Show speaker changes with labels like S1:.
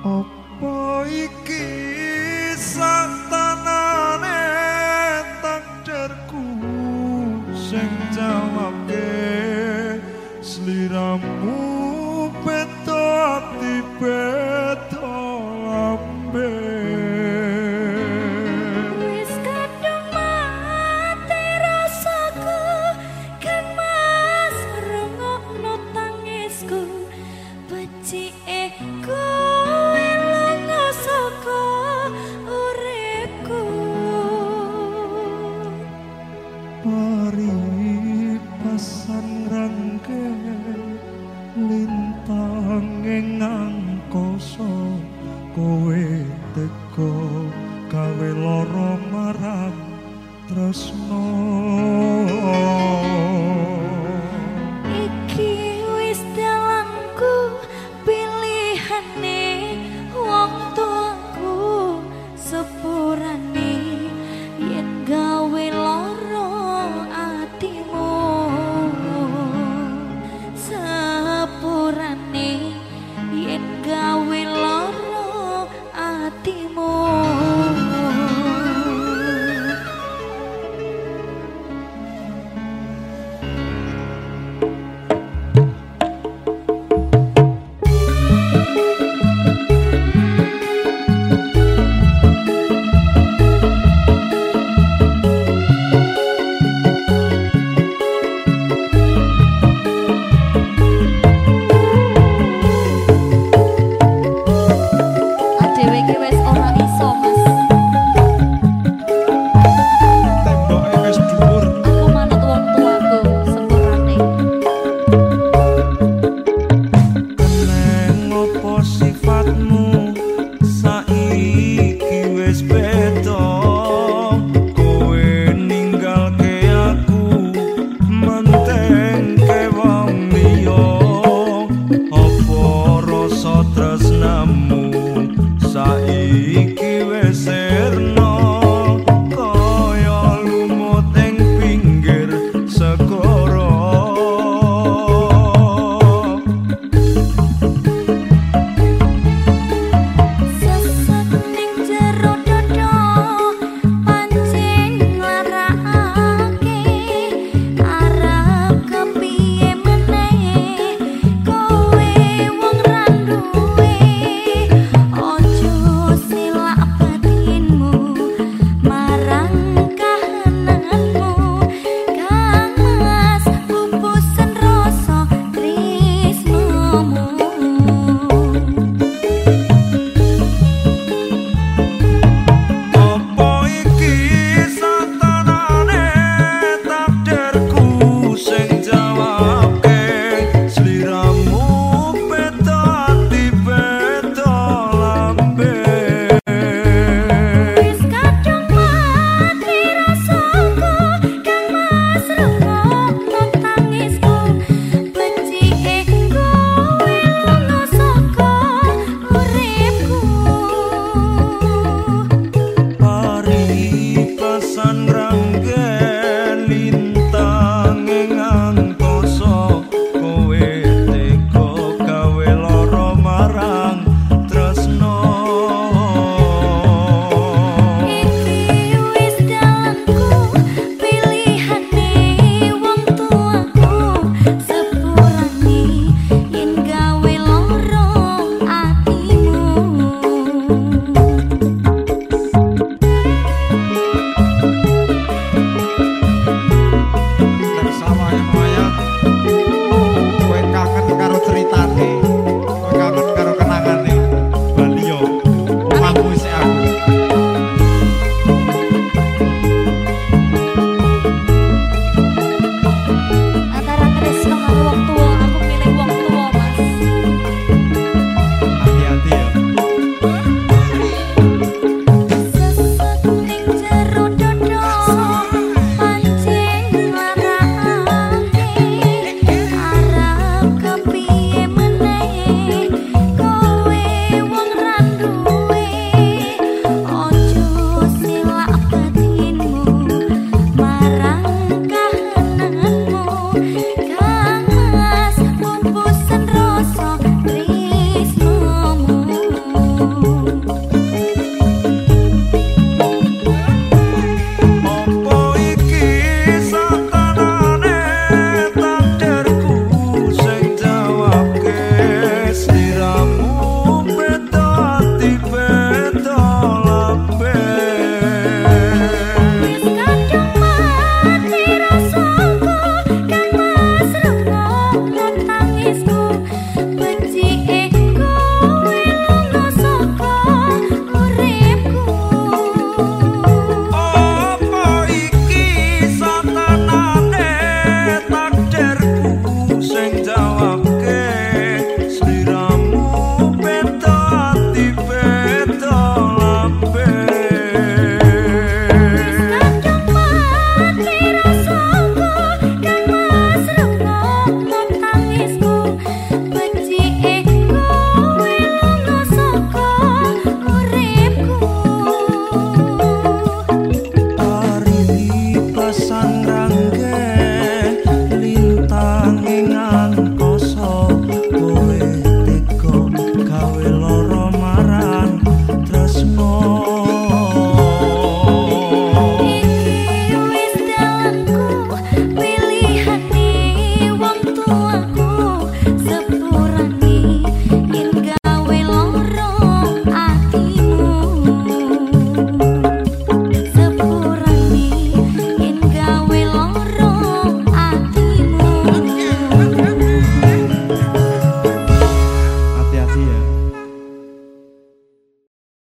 S1: Apa iki satanane takdirku sing jawabke sliramu